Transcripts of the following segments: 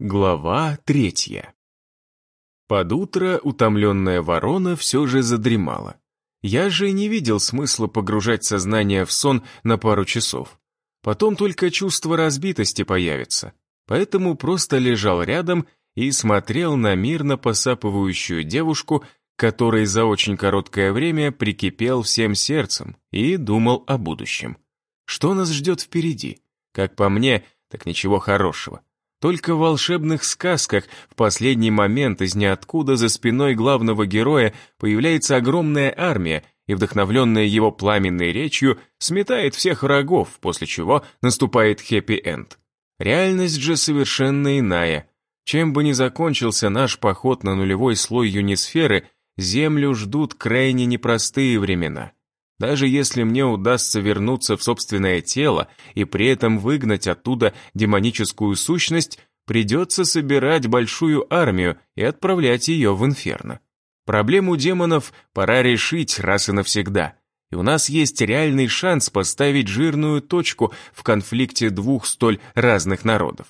Глава третья. Под утро утомленная ворона все же задремала. Я же не видел смысла погружать сознание в сон на пару часов. Потом только чувство разбитости появится. Поэтому просто лежал рядом и смотрел на мирно посапывающую девушку, которой за очень короткое время прикипел всем сердцем и думал о будущем. Что нас ждет впереди? Как по мне, так ничего хорошего. Только в волшебных сказках в последний момент из ниоткуда за спиной главного героя появляется огромная армия и, вдохновленная его пламенной речью, сметает всех врагов, после чего наступает хэппи-энд. Реальность же совершенно иная. Чем бы ни закончился наш поход на нулевой слой юнисферы, Землю ждут крайне непростые времена. Даже если мне удастся вернуться в собственное тело и при этом выгнать оттуда демоническую сущность, придется собирать большую армию и отправлять ее в инферно. Проблему демонов пора решить раз и навсегда. И у нас есть реальный шанс поставить жирную точку в конфликте двух столь разных народов.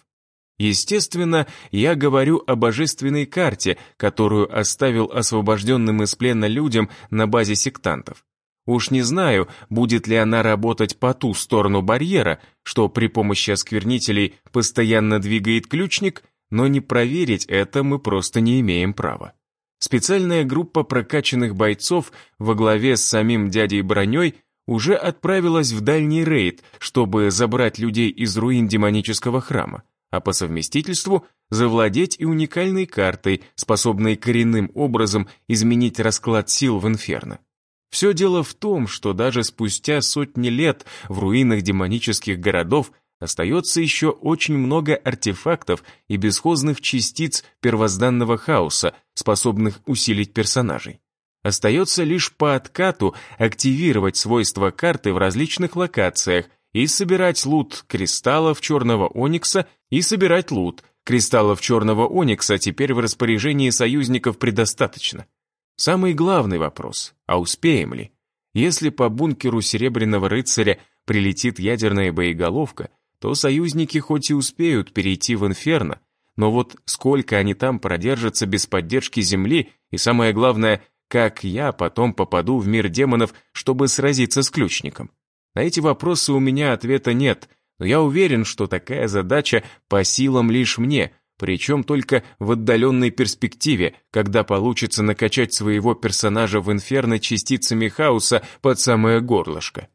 Естественно, я говорю о божественной карте, которую оставил освобожденным из плена людям на базе сектантов. Уж не знаю, будет ли она работать по ту сторону барьера, что при помощи осквернителей постоянно двигает ключник, но не проверить это мы просто не имеем права. Специальная группа прокачанных бойцов во главе с самим дядей Броней уже отправилась в дальний рейд, чтобы забрать людей из руин демонического храма, а по совместительству завладеть и уникальной картой, способной коренным образом изменить расклад сил в инферно. Все дело в том, что даже спустя сотни лет в руинах демонических городов остается еще очень много артефактов и бесхозных частиц первозданного хаоса, способных усилить персонажей. Остается лишь по откату активировать свойства карты в различных локациях и собирать лут кристаллов черного оникса и собирать лут. Кристаллов черного оникса теперь в распоряжении союзников предостаточно. Самый главный вопрос, а успеем ли? Если по бункеру Серебряного рыцаря прилетит ядерная боеголовка, то союзники хоть и успеют перейти в инферно, но вот сколько они там продержатся без поддержки Земли, и самое главное, как я потом попаду в мир демонов, чтобы сразиться с ключником? На эти вопросы у меня ответа нет, но я уверен, что такая задача по силам лишь мне, причем только в отдаленной перспективе, когда получится накачать своего персонажа в инферно частицами хаоса под самое горлышко.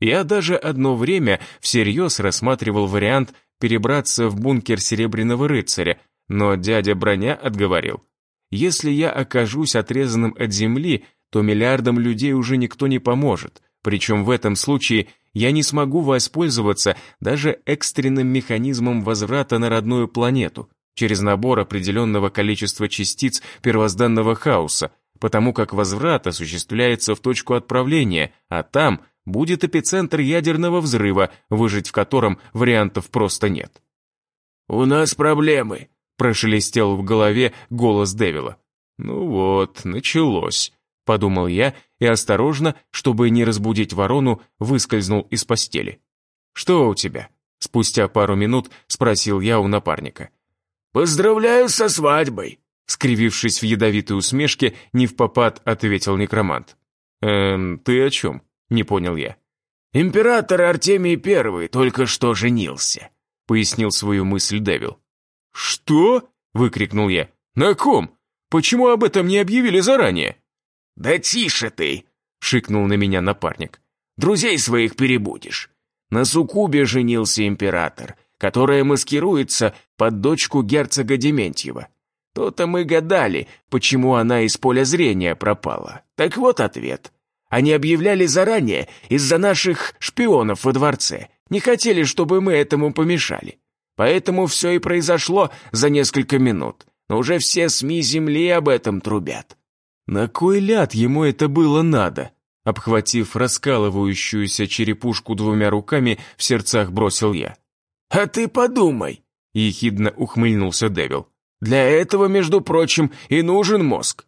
Я даже одно время всерьез рассматривал вариант перебраться в бункер Серебряного рыцаря, но дядя Броня отговорил. Если я окажусь отрезанным от земли, то миллиардам людей уже никто не поможет, причем в этом случае я не смогу воспользоваться даже экстренным механизмом возврата на родную планету, через набор определенного количества частиц первозданного хаоса, потому как возврат осуществляется в точку отправления, а там будет эпицентр ядерного взрыва, выжить в котором вариантов просто нет. «У нас проблемы», – прошелестел в голове голос Девила. «Ну вот, началось», – подумал я и осторожно, чтобы не разбудить ворону, выскользнул из постели. «Что у тебя?» – спустя пару минут спросил я у напарника. «Поздравляю со свадьбой!» Скривившись в ядовитой усмешке, не в попад ответил некромант. «Эм, ты о чем?» — не понял я. «Император Артемий Первый только что женился», — пояснил свою мысль Девил. «Что?» — выкрикнул я. «На ком? Почему об этом не объявили заранее?» «Да тише ты!» — шикнул на меня напарник. «Друзей своих перебудешь. На Сукубе женился император, которая маскируется под дочку герцога Дементьева. То-то мы гадали, почему она из поля зрения пропала. Так вот ответ. Они объявляли заранее из-за наших шпионов во дворце. Не хотели, чтобы мы этому помешали. Поэтому все и произошло за несколько минут. Но уже все СМИ Земли об этом трубят. На кой ляд ему это было надо? Обхватив раскалывающуюся черепушку двумя руками, в сердцах бросил я. «А ты подумай», — ехидно ухмыльнулся Девил. «Для этого, между прочим, и нужен мозг».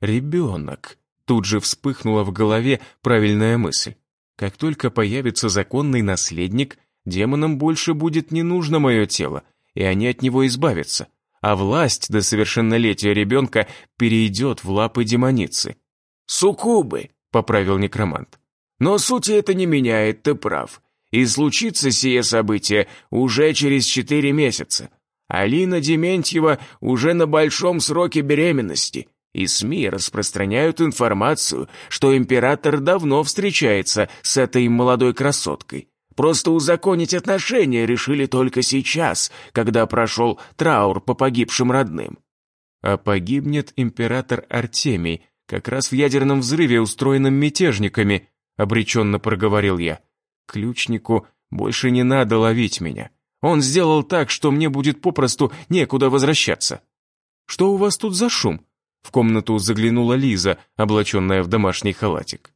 «Ребенок», — тут же вспыхнула в голове правильная мысль. «Как только появится законный наследник, демонам больше будет не нужно мое тело, и они от него избавятся, а власть до совершеннолетия ребенка перейдет в лапы демоницы. «Суккубы», — поправил некромант. «Но сути это не меняет, ты прав. И случится сие событие уже через четыре месяца. Алина Дементьева уже на большом сроке беременности, и СМИ распространяют информацию, что император давно встречается с этой молодой красоткой. Просто узаконить отношения решили только сейчас, когда прошел траур по погибшим родным. А погибнет император Артемий, как раз в ядерном взрыве, устроенном мятежниками, обреченно проговорил я. Ключнику больше не надо ловить меня. Он сделал так, что мне будет попросту некуда возвращаться. Что у вас тут за шум? В комнату заглянула Лиза, облаченная в домашний халатик.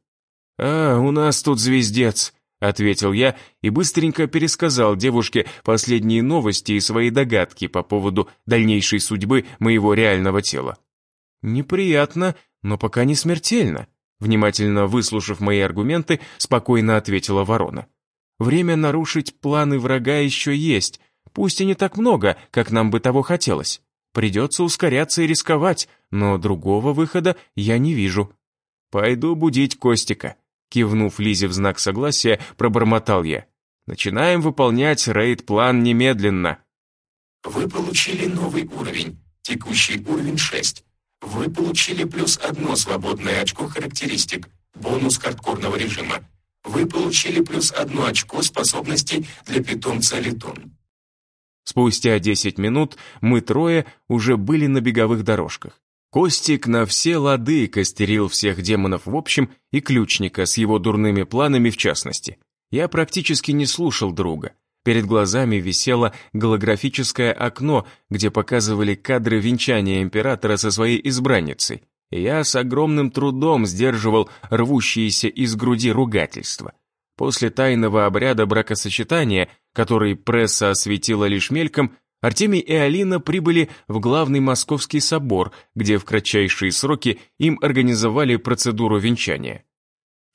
«А, у нас тут звездец», — ответил я и быстренько пересказал девушке последние новости и свои догадки по поводу дальнейшей судьбы моего реального тела. «Неприятно, но пока не смертельно», — внимательно выслушав мои аргументы, спокойно ответила ворона. «Время нарушить планы врага еще есть, пусть и не так много, как нам бы того хотелось. Придется ускоряться и рисковать, но другого выхода я не вижу. Пойду будить Костика. Кивнув Лизе в знак согласия, пробормотал я. Начинаем выполнять рейд-план немедленно. Вы получили новый уровень, текущий уровень 6. Вы получили плюс одно свободное очко характеристик, бонус хардкорного режима. Вы получили плюс одно очко способностей для питомца Летон. Спустя 10 минут мы трое уже были на беговых дорожках. Костик на все лады костерил всех демонов в общем и ключника с его дурными планами в частности. Я практически не слушал друга. Перед глазами висело голографическое окно, где показывали кадры венчания императора со своей избранницей. Я с огромным трудом сдерживал рвущиеся из груди ругательства. После тайного обряда бракосочетания, который пресса осветила лишь мельком, Артемий и Алина прибыли в главный московский собор, где в кратчайшие сроки им организовали процедуру венчания.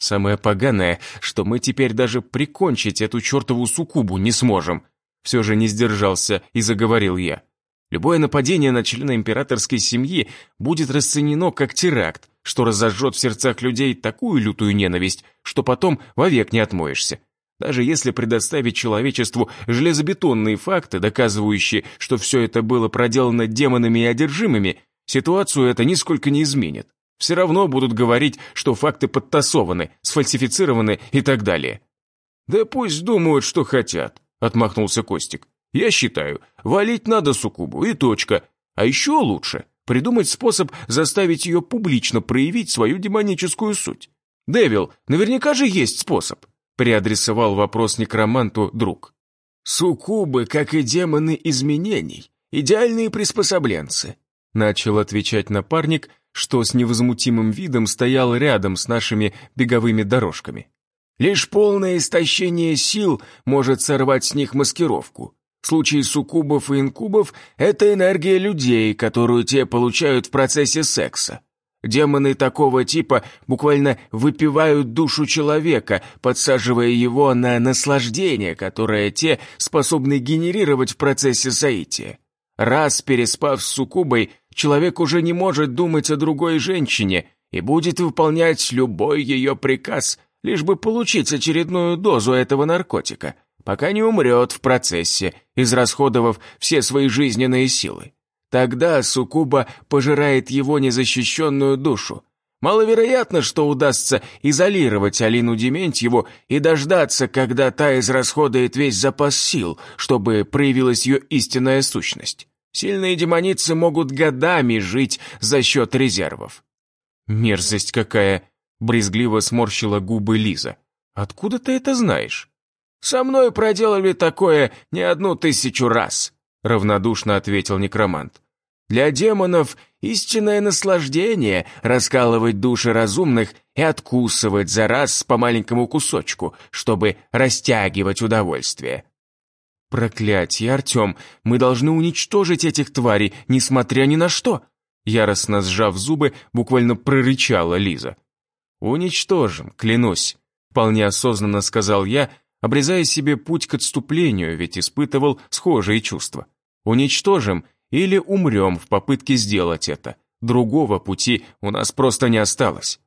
Самое поганое, что мы теперь даже прикончить эту чертову суккубу не сможем. Все же не сдержался и заговорил я. Любое нападение на члена императорской семьи будет расценено как теракт, что разожжет в сердцах людей такую лютую ненависть, что потом вовек не отмоешься. Даже если предоставить человечеству железобетонные факты, доказывающие, что все это было проделано демонами и одержимыми, ситуацию это нисколько не изменит. Все равно будут говорить, что факты подтасованы, сфальсифицированы и так далее. «Да пусть думают, что хотят», — отмахнулся Костик. Я считаю, валить надо суккубу и точка. А еще лучше придумать способ заставить ее публично проявить свою демоническую суть. Девил, наверняка же есть способ, переадресовал вопрос некроманту друг. Суккубы, как и демоны изменений, идеальные приспособленцы, начал отвечать напарник, что с невозмутимым видом стоял рядом с нашими беговыми дорожками. Лишь полное истощение сил может сорвать с них маскировку. В случае суккубов и инкубов это энергия людей, которую те получают в процессе секса. Демоны такого типа буквально выпивают душу человека, подсаживая его на наслаждение, которое те способны генерировать в процессе соития. Раз переспав с суккубой, человек уже не может думать о другой женщине и будет выполнять любой ее приказ, лишь бы получить очередную дозу этого наркотика – пока не умрет в процессе, израсходовав все свои жизненные силы. Тогда Сукуба пожирает его незащищенную душу. Маловероятно, что удастся изолировать Алину Дементьеву и дождаться, когда та израсходует весь запас сил, чтобы проявилась ее истинная сущность. Сильные демоницы могут годами жить за счет резервов. «Мерзость какая!» — брезгливо сморщила губы Лиза. «Откуда ты это знаешь?» «Со мной проделали такое не одну тысячу раз», — равнодушно ответил некромант. «Для демонов истинное наслаждение раскалывать души разумных и откусывать за раз по маленькому кусочку, чтобы растягивать удовольствие». «Проклятье, Артем, мы должны уничтожить этих тварей, несмотря ни на что!» Яростно сжав зубы, буквально прорычала Лиза. «Уничтожим, клянусь», — вполне осознанно сказал я, обрезая себе путь к отступлению, ведь испытывал схожие чувства. Уничтожим или умрем в попытке сделать это. Другого пути у нас просто не осталось.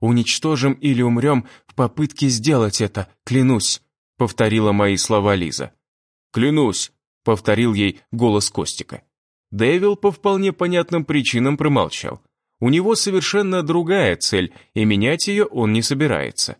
Уничтожим или умрем в попытке сделать это, клянусь, повторила мои слова Лиза. Клянусь, повторил ей голос Костика. Дэвил по вполне понятным причинам промолчал. У него совершенно другая цель, и менять ее он не собирается.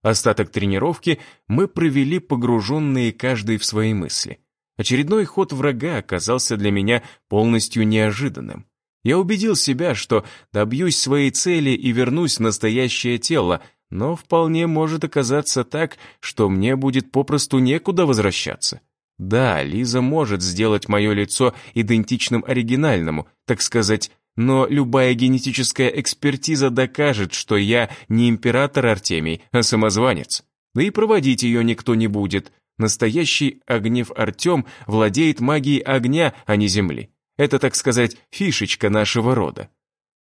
Остаток тренировки мы провели погруженные каждый в свои мысли. Очередной ход врага оказался для меня полностью неожиданным. Я убедил себя, что добьюсь своей цели и вернусь в настоящее тело, но вполне может оказаться так, что мне будет попросту некуда возвращаться. Да, Лиза может сделать мое лицо идентичным оригинальному, так сказать, но любая генетическая экспертиза докажет, что я не император Артемий, а самозванец. Да и проводить ее никто не будет. Настоящий Огнев Артем владеет магией огня, а не земли. Это, так сказать, фишечка нашего рода.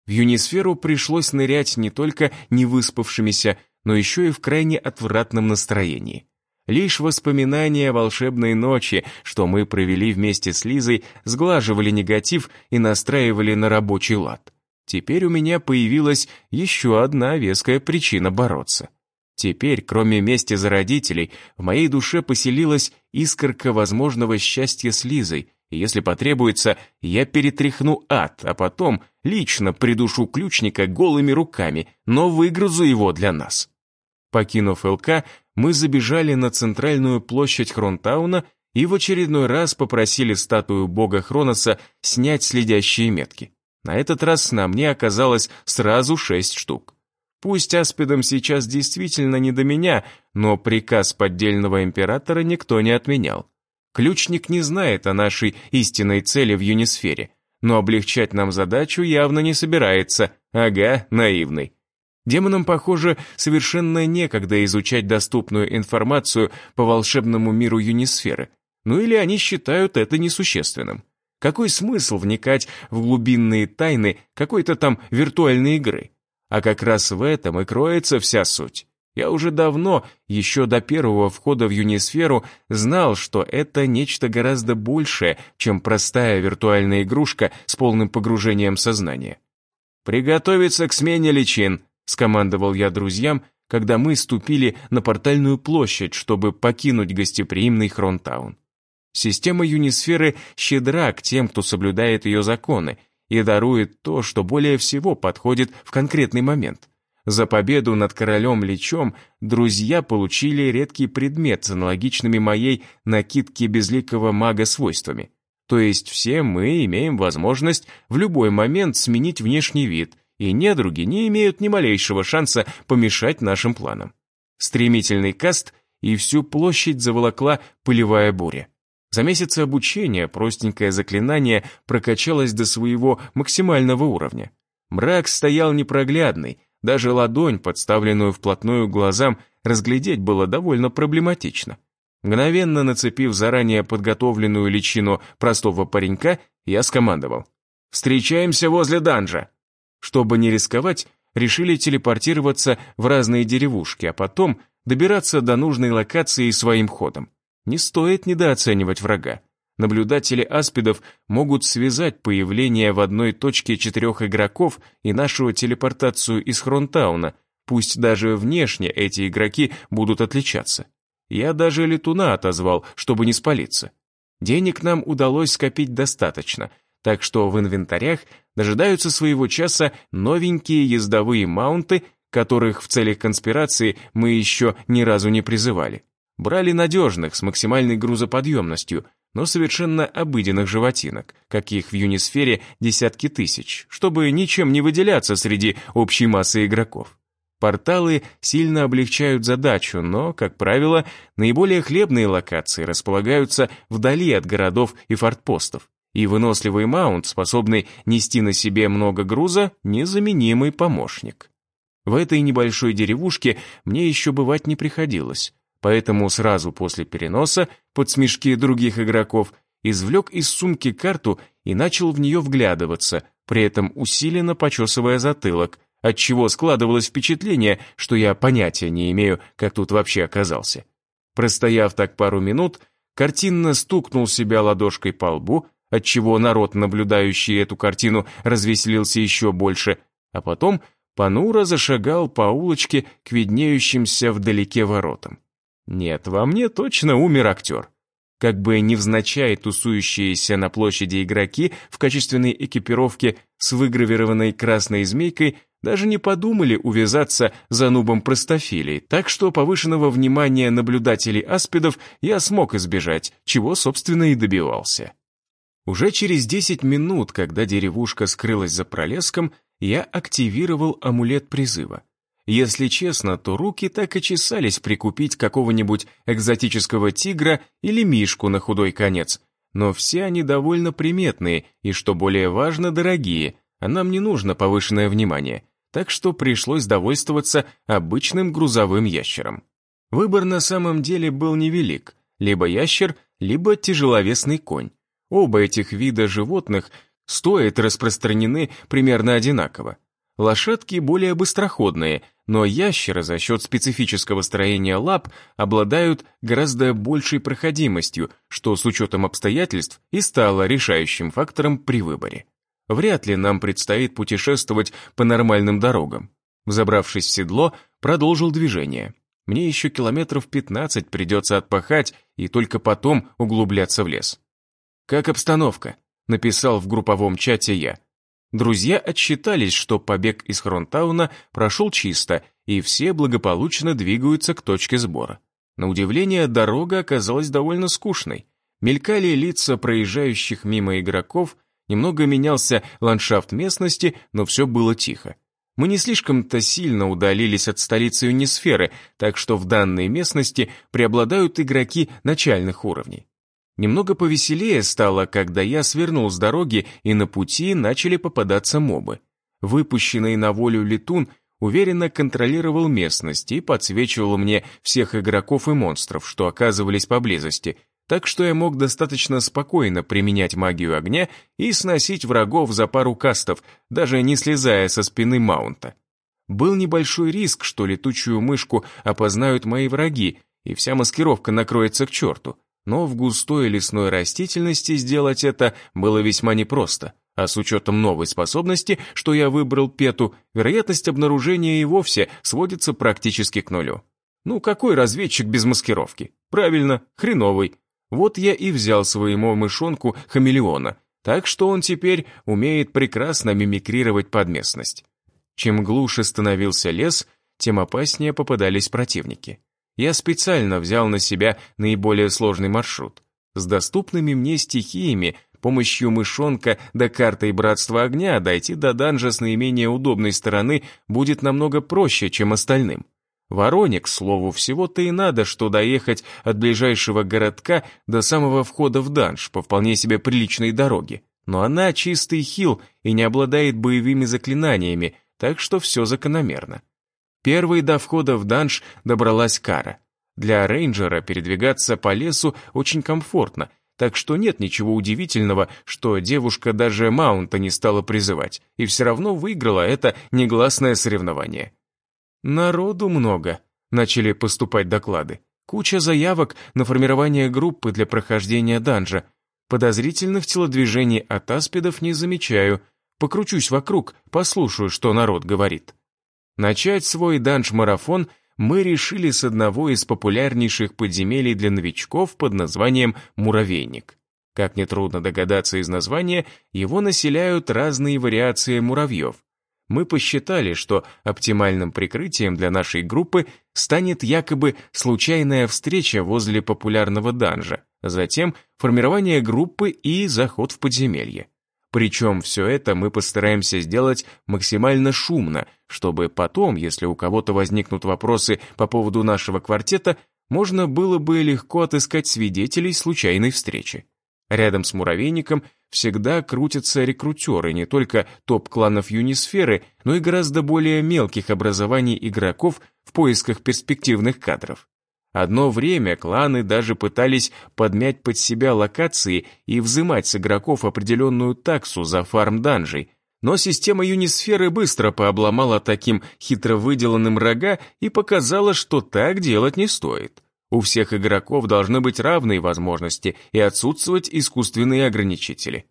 В юнисферу пришлось нырять не только невыспавшимися, но еще и в крайне отвратном настроении. Лишь воспоминания волшебной ночи, что мы провели вместе с Лизой, сглаживали негатив и настраивали на рабочий лад. Теперь у меня появилась еще одна веская причина бороться. Теперь, кроме мести за родителей, в моей душе поселилась искорка возможного счастья с Лизой, и если потребуется, я перетряхну ад, а потом лично придушу ключника голыми руками, но выгрызу его для нас. Покинув ЛК, мы забежали на центральную площадь Хронтауна и в очередной раз попросили статую бога Хроноса снять следящие метки. На этот раз на мне оказалось сразу шесть штук. Пусть аспидам сейчас действительно не до меня, но приказ поддельного императора никто не отменял. Ключник не знает о нашей истинной цели в юнисфере, но облегчать нам задачу явно не собирается. Ага, наивный. Демонам, похоже, совершенно некогда изучать доступную информацию по волшебному миру юнисферы. Ну или они считают это несущественным. Какой смысл вникать в глубинные тайны какой-то там виртуальной игры? А как раз в этом и кроется вся суть. Я уже давно, еще до первого входа в юнисферу, знал, что это нечто гораздо большее, чем простая виртуальная игрушка с полным погружением сознания. «Приготовиться к смене личин», — скомандовал я друзьям, когда мы ступили на портальную площадь, чтобы покинуть гостеприимный Хронтаун. Система Юнисферы щедра к тем, кто соблюдает ее законы, и дарует то, что более всего подходит в конкретный момент. За победу над королем Личом друзья получили редкий предмет с аналогичными моей накидке безликого мага свойствами. То есть все мы имеем возможность в любой момент сменить внешний вид – и недруги не имеют ни малейшего шанса помешать нашим планам. Стремительный каст, и всю площадь заволокла пылевая буря. За месяцы обучения простенькое заклинание прокачалось до своего максимального уровня. Мрак стоял непроглядный, даже ладонь, подставленную вплотную глазам, разглядеть было довольно проблематично. Мгновенно нацепив заранее подготовленную личину простого паренька, я скомандовал. «Встречаемся возле данжа!» Чтобы не рисковать, решили телепортироваться в разные деревушки, а потом добираться до нужной локации своим ходом. Не стоит недооценивать врага. Наблюдатели аспидов могут связать появление в одной точке четырех игроков и нашу телепортацию из Хронтауна, пусть даже внешне эти игроки будут отличаться. Я даже летуна отозвал, чтобы не спалиться. Денег нам удалось скопить достаточно, так что в инвентарях дожидаются своего часа новенькие ездовые маунты, которых в целях конспирации мы еще ни разу не призывали. Брали надежных, с максимальной грузоподъемностью, но совершенно обыденных животинок, каких в юнисфере десятки тысяч, чтобы ничем не выделяться среди общей массы игроков. Порталы сильно облегчают задачу, но, как правило, наиболее хлебные локации располагаются вдали от городов и фортпостов и выносливый маунт, способный нести на себе много груза, незаменимый помощник. В этой небольшой деревушке мне еще бывать не приходилось, поэтому сразу после переноса, под смешки других игроков, извлек из сумки карту и начал в нее вглядываться, при этом усиленно почесывая затылок, отчего складывалось впечатление, что я понятия не имею, как тут вообще оказался. Простояв так пару минут, картинно стукнул себя ладошкой по лбу, отчего народ, наблюдающий эту картину, развеселился еще больше, а потом понуро зашагал по улочке к виднеющимся вдалеке воротам. Нет, во мне точно умер актер. Как бы невзначай тусующиеся на площади игроки в качественной экипировке с выгравированной красной змейкой даже не подумали увязаться за нубом простофилей, так что повышенного внимания наблюдателей аспидов я смог избежать, чего, собственно, и добивался. Уже через 10 минут, когда деревушка скрылась за пролеском, я активировал амулет призыва. Если честно, то руки так и чесались прикупить какого-нибудь экзотического тигра или мишку на худой конец, но все они довольно приметные и, что более важно, дорогие, а нам не нужно повышенное внимание – так что пришлось довольствоваться обычным грузовым ящером. Выбор на самом деле был невелик, либо ящер, либо тяжеловесный конь. Оба этих вида животных стоят распространены примерно одинаково. Лошадки более быстроходные, но ящеры за счет специфического строения лап обладают гораздо большей проходимостью, что с учетом обстоятельств и стало решающим фактором при выборе. Вряд ли нам предстоит путешествовать по нормальным дорогам. Взобравшись в седло, продолжил движение. Мне еще километров 15 придется отпахать и только потом углубляться в лес. «Как обстановка?» — написал в групповом чате я. Друзья отсчитались, что побег из Хронтауна прошел чисто, и все благополучно двигаются к точке сбора. На удивление, дорога оказалась довольно скучной. Мелькали лица проезжающих мимо игроков, Немного менялся ландшафт местности, но все было тихо. Мы не слишком-то сильно удалились от столицы Юнисферы, так что в данной местности преобладают игроки начальных уровней. Немного повеселее стало, когда я свернул с дороги, и на пути начали попадаться мобы. Выпущенный на волю летун уверенно контролировал местность и подсвечивал мне всех игроков и монстров, что оказывались поблизости, так что я мог достаточно спокойно применять магию огня и сносить врагов за пару кастов, даже не слезая со спины маунта. Был небольшой риск, что летучую мышку опознают мои враги, и вся маскировка накроется к черту, но в густой лесной растительности сделать это было весьма непросто, а с учетом новой способности, что я выбрал Пету, вероятность обнаружения и вовсе сводится практически к нулю. Ну какой разведчик без маскировки? Правильно, хреновый. Вот я и взял своему мышонку хамелеона, так что он теперь умеет прекрасно мимикрировать под местность. Чем глуше становился лес, тем опаснее попадались противники. Я специально взял на себя наиболее сложный маршрут. С доступными мне стихиями, помощью мышонка до карты братства огня дойти до данжа с наименее удобной стороны будет намного проще, чем остальным. Вороне, к слову, всего-то и надо, что доехать от ближайшего городка до самого входа в данж по вполне себе приличной дороге. Но она чистый хил и не обладает боевыми заклинаниями, так что все закономерно. Первой до входа в данж добралась Кара. Для рейнджера передвигаться по лесу очень комфортно, так что нет ничего удивительного, что девушка даже маунта не стала призывать, и все равно выиграла это негласное соревнование. Народу много, начали поступать доклады. Куча заявок на формирование группы для прохождения данжа. Подозрительных телодвижений от аспидов не замечаю. Покручусь вокруг, послушаю, что народ говорит. Начать свой данж-марафон мы решили с одного из популярнейших подземелий для новичков под названием «Муравейник». Как нетрудно догадаться из названия, его населяют разные вариации муравьев мы посчитали, что оптимальным прикрытием для нашей группы станет якобы случайная встреча возле популярного данжа, затем формирование группы и заход в подземелье. Причем все это мы постараемся сделать максимально шумно, чтобы потом, если у кого-то возникнут вопросы по поводу нашего квартета, можно было бы легко отыскать свидетелей случайной встречи. Рядом с муравейником всегда крутятся рекрутеры не только топ-кланов Юнисферы, но и гораздо более мелких образований игроков в поисках перспективных кадров. Одно время кланы даже пытались подмять под себя локации и взимать с игроков определенную таксу за фарм данжей, но система Юнисферы быстро пообломала таким хитро выделанным рога и показала, что так делать не стоит. У всех игроков должны быть равные возможности и отсутствовать искусственные ограничители.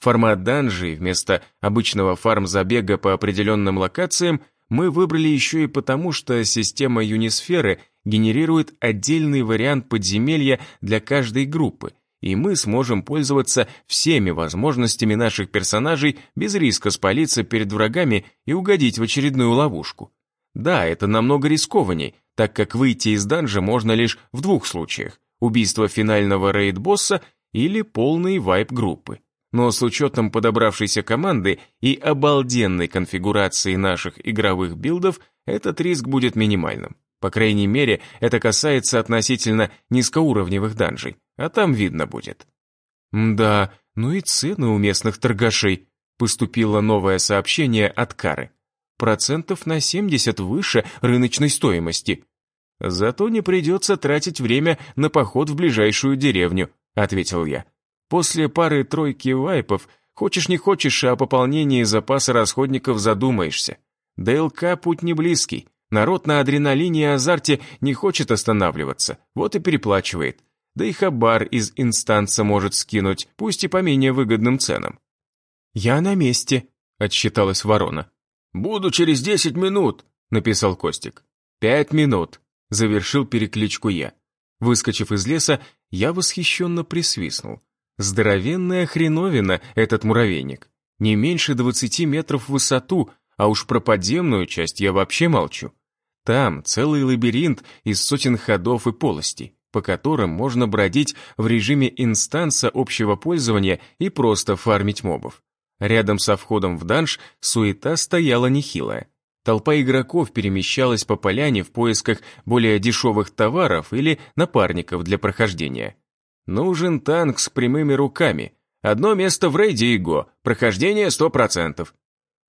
Формат данжей вместо обычного фарм-забега по определенным локациям мы выбрали еще и потому, что система Юнисферы генерирует отдельный вариант подземелья для каждой группы, и мы сможем пользоваться всеми возможностями наших персонажей без риска спалиться перед врагами и угодить в очередную ловушку. Да, это намного рискованней, так как выйти из данжа можно лишь в двух случаях – убийство финального рейд-босса или полный вайп группы но с учетом подобравшейся команды и обалденной конфигурации наших игровых билдов этот риск будет минимальным. По крайней мере, это касается относительно низкоуровневых данжей, а там видно будет. Да, ну и цены у местных торгашей. Поступило новое сообщение от Кары. Процентов на 70 выше рыночной стоимости. Зато не придется тратить время на поход в ближайшую деревню, ответил я. После пары-тройки вайпов, хочешь не хочешь, о пополнении запаса расходников задумаешься. ДЛК путь не близкий. Народ на адреналине и азарте не хочет останавливаться, вот и переплачивает. Да и хабар из инстанса может скинуть, пусть и по менее выгодным ценам. «Я на месте», — отсчиталась ворона. «Буду через десять минут», — написал Костик. «Пять минут», — завершил перекличку я. Выскочив из леса, я восхищенно присвистнул. Здоровенная хреновина этот муравейник. Не меньше 20 метров в высоту, а уж про подземную часть я вообще молчу. Там целый лабиринт из сотен ходов и полостей, по которым можно бродить в режиме инстанса общего пользования и просто фармить мобов. Рядом со входом в данж суета стояла нехилая. Толпа игроков перемещалась по поляне в поисках более дешевых товаров или напарников для прохождения. Нужен танк с прямыми руками. Одно место в рейде ИГО, прохождение 100%.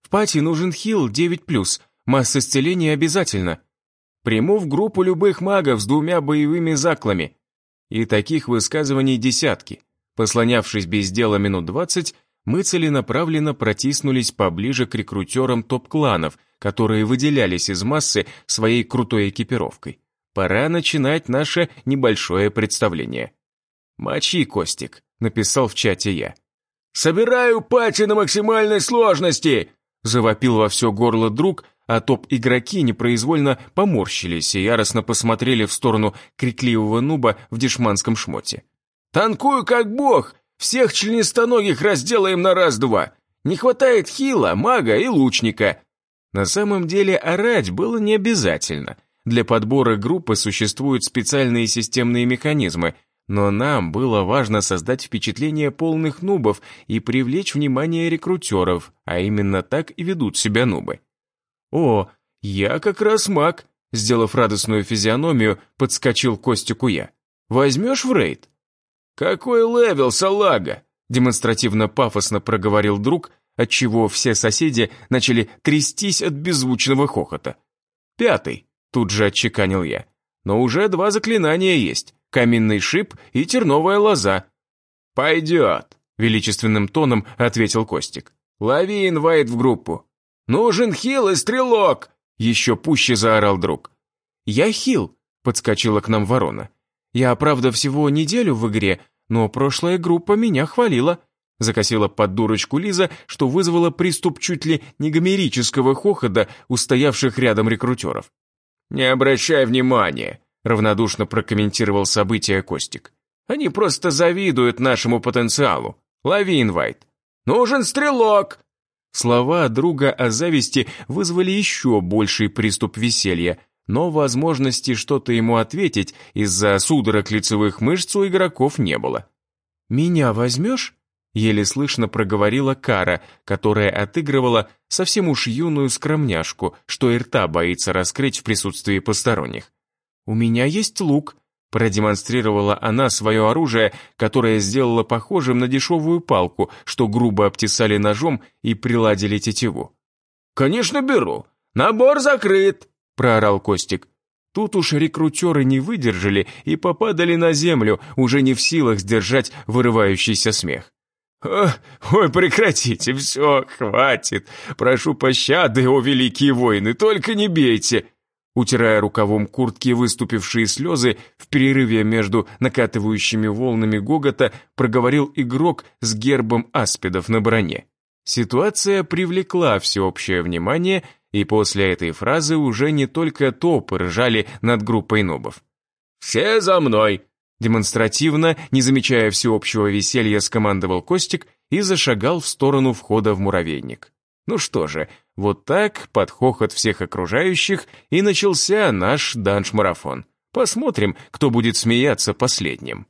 В пати нужен хил 9+, масса исцеления обязательно. Приму в группу любых магов с двумя боевыми заклами. И таких высказываний десятки. Послонявшись без дела минут 20, мы целенаправленно протиснулись поближе к рекрутерам топ-кланов, которые выделялись из массы своей крутой экипировкой. Пора начинать наше небольшое представление. «Мочи, Костик», — написал в чате я. «Собираю пати на максимальной сложности!» Завопил во все горло друг, а топ-игроки непроизвольно поморщились и яростно посмотрели в сторону крикливого нуба в дешманском шмоте. «Танкую как бог! Всех членистоногих разделаем на раз-два! Не хватает хила, мага и лучника!» На самом деле орать было не обязательно. Для подбора группы существуют специальные системные механизмы, но нам было важно создать впечатление полных нубов и привлечь внимание рекрутеров, а именно так и ведут себя нубы. «О, я как раз маг», — сделав радостную физиономию, подскочил Костику я. «Возьмешь в рейд?» «Какой левел, салага?» — демонстративно пафосно проговорил друг, отчего все соседи начали трястись от беззвучного хохота. «Пятый», — тут же отчеканил я. «Но уже два заклинания есть каменный шип и терновая лоза». «Пойдет», — величественным тоном ответил Костик. «Лови инвайт в группу». «Нужен хил и стрелок!» — еще пуще заорал друг. «Я хил», — подскочила к нам ворона. «Я, правда, всего неделю в игре, но прошлая группа меня хвалила». Закосила под дурочку Лиза, что вызвало приступ чуть ли не гомерического хохота у стоявших рядом рекрутеров. «Не обращай внимания», равнодушно прокомментировал события Костик. «Они просто завидуют нашему потенциалу. Лови инвайт». «Нужен стрелок!» Слова друга о зависти вызвали еще больший приступ веселья, но возможности что-то ему ответить из-за судорог лицевых мышц у игроков не было. «Меня возьмешь?» Еле слышно проговорила Кара, которая отыгрывала совсем уж юную скромняшку, что и рта боится раскрыть в присутствии посторонних. «У меня есть лук», — продемонстрировала она свое оружие, которое сделала похожим на дешевую палку, что грубо обтесали ножом и приладили тетиву. «Конечно беру. Набор закрыт», — проорал Костик. Тут уж рекрутеры не выдержали и попадали на землю, уже не в силах сдержать вырывающийся смех. «Ой, прекратите, все, хватит. Прошу пощады, о великие воины, только не бейте!» Утирая рукавом куртки выступившие слезы, в перерыве между накатывающими волнами гогота проговорил игрок с гербом аспидов на броне. Ситуация привлекла всеобщее внимание, и после этой фразы уже не только топы ржали над группой нобов. «Все за мной!» Демонстративно, не замечая всеобщего веселья, скомандовал Костик и зашагал в сторону входа в муравейник. Ну что же, вот так, под хохот всех окружающих, и начался наш данж-марафон. Посмотрим, кто будет смеяться последним.